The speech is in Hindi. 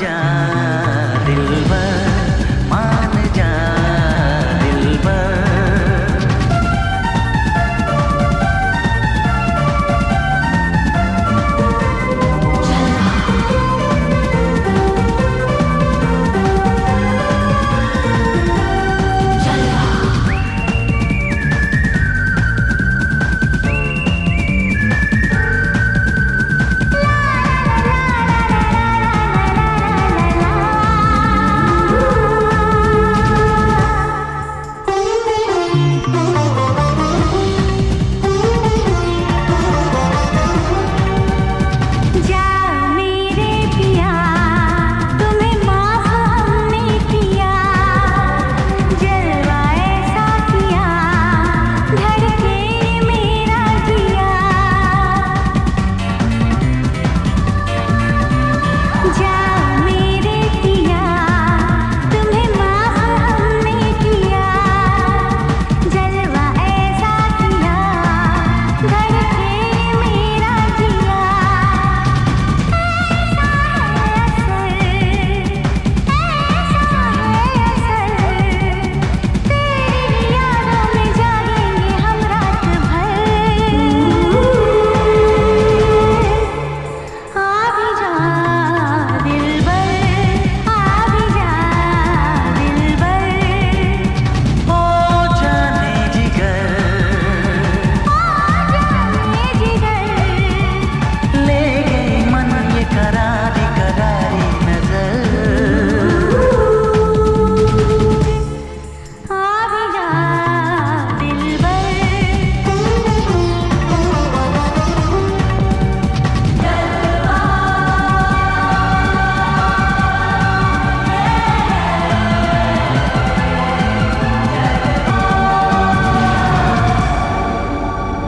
जा दिलबर मान